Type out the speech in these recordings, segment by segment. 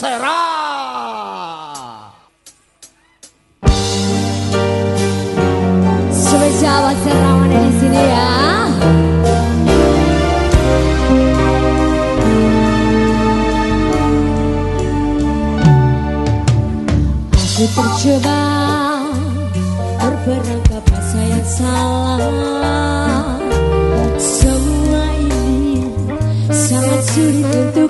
Será. Spesial buat Serawan di sini ya. Aku terjebak berperangkap rasa saya salah Semua ini sangat sulit untuk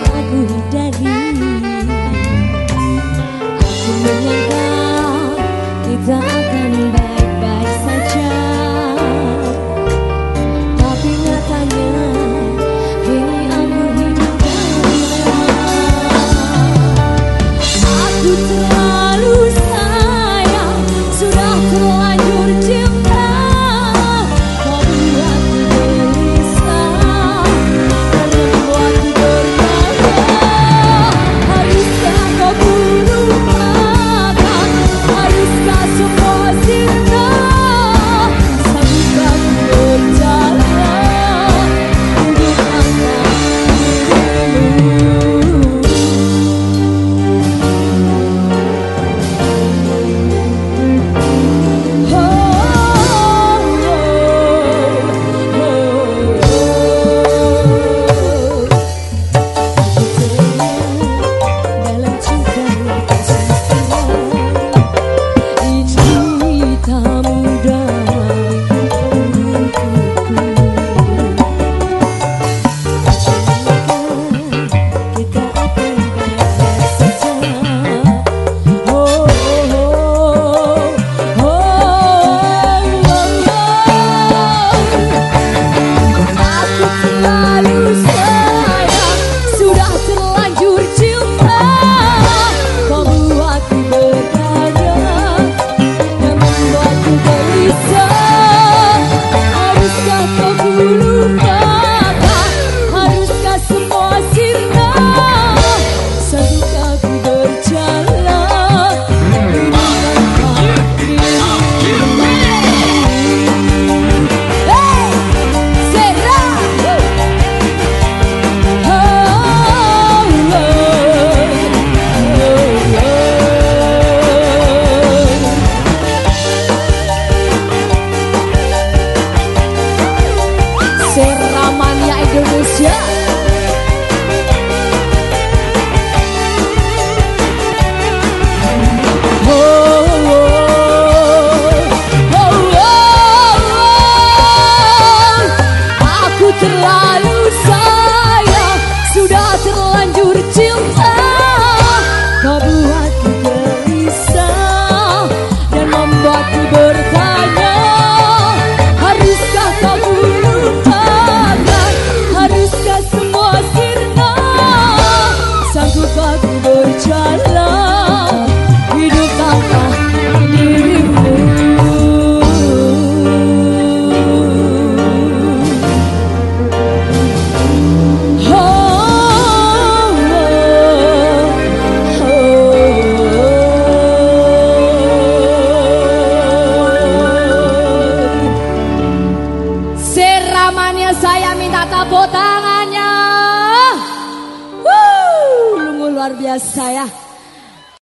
Saya minta tepuk tangannya. Wuh, luar biasa ya.